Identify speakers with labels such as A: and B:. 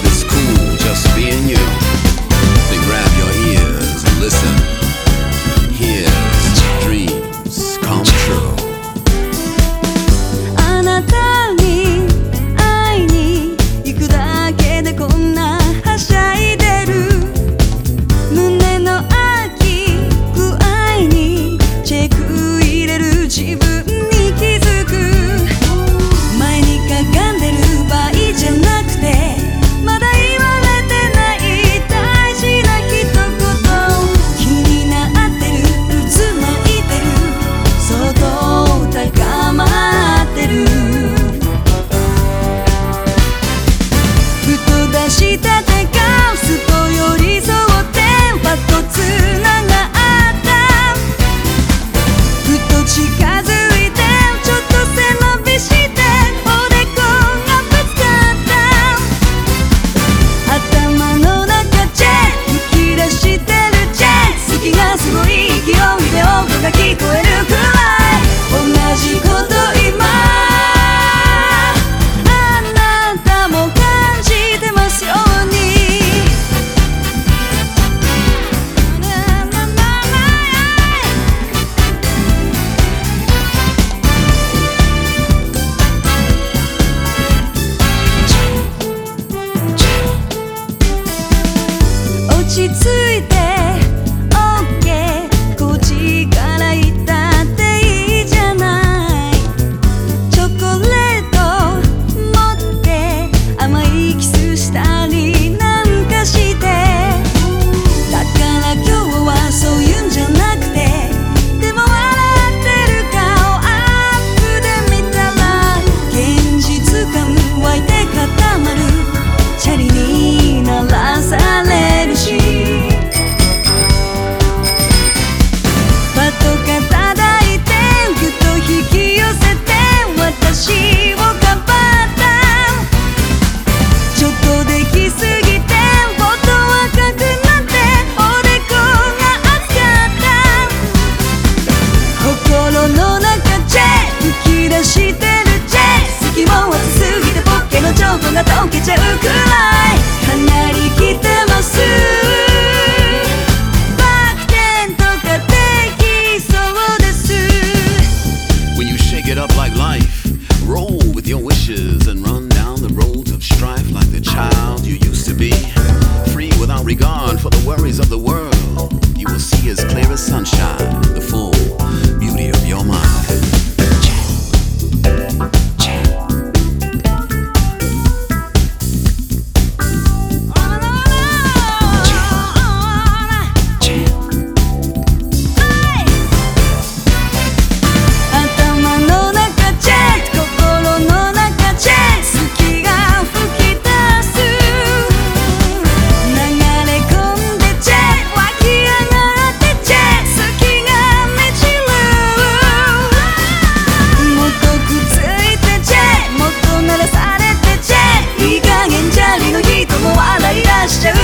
A: It's.
B: 几次。りの人も笑い出しちゃう